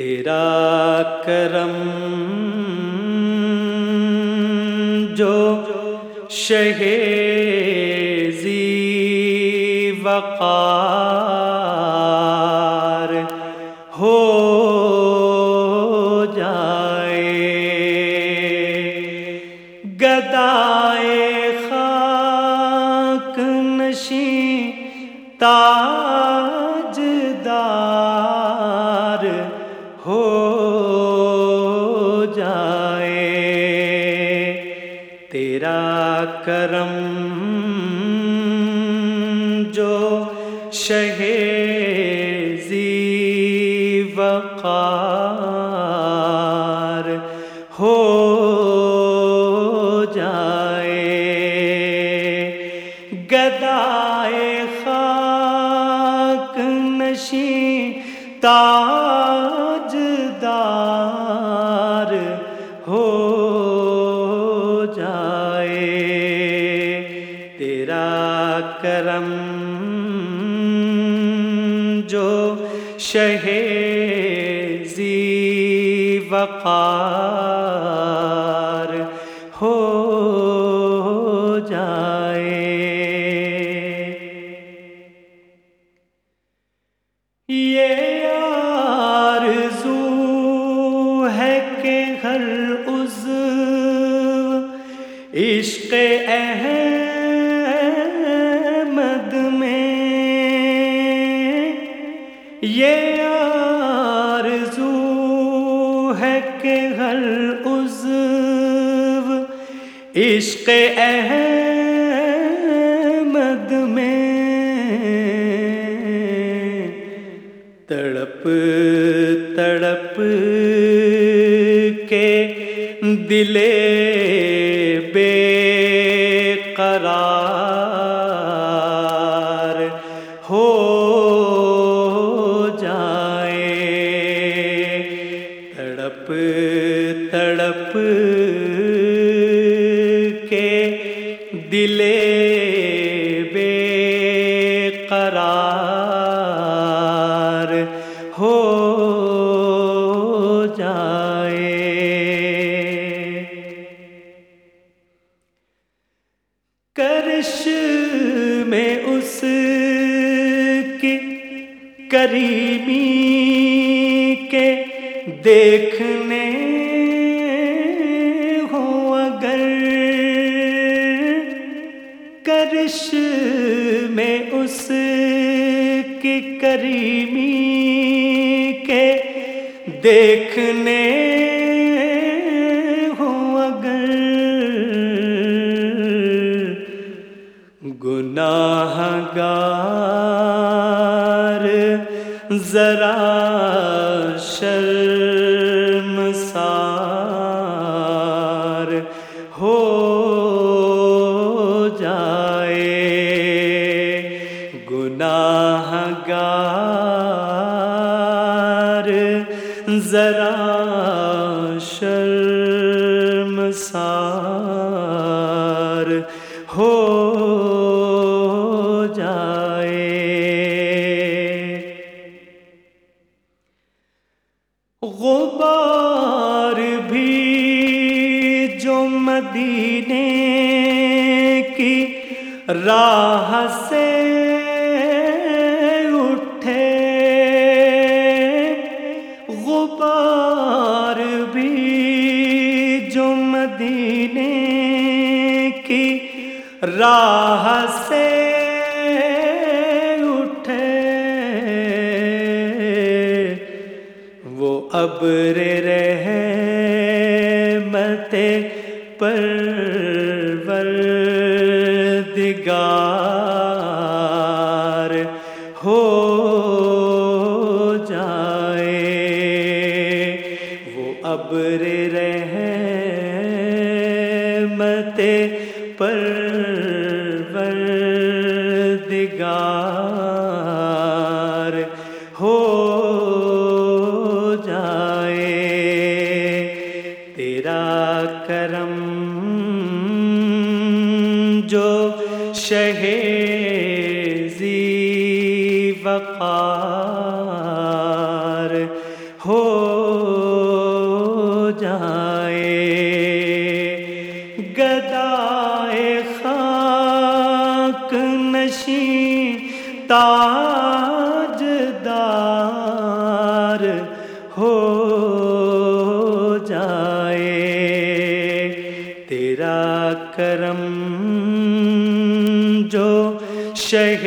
تیرا کرم جو شہ زی وقار کرم جو شہ وقار ہو جائے۔ گدائے خاک نشی تاج کرم جو شہ زی وقار ہو جائے۔ یہ آرزو ہے کہ ہر عضو عشق احمد یہ آرزو ہے کہ ہر عضو عشق احمد میں تڑپ تڑپ کے دلے بے قرار کے دلے بے قرار ہو جائے۔ کرش میں اس کی کریمی کے دیکھنے کرش میں اس کی کریمی کے دیکھنے ہو اگر گناہ گار ذرا شرم شرم سار ہو جائے۔ غبار بھی جو مدینے کی راہ سے مدینے کی راہ سے اٹھے۔ وہ ابر رحمت پروردگار ہو جائے۔ وہ ابر پروردگار ہو جائے تیرا کرم نشیں تاجدار ہو جائے۔ تیرا کرم جو شہ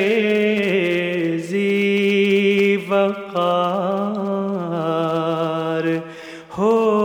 وقار ہو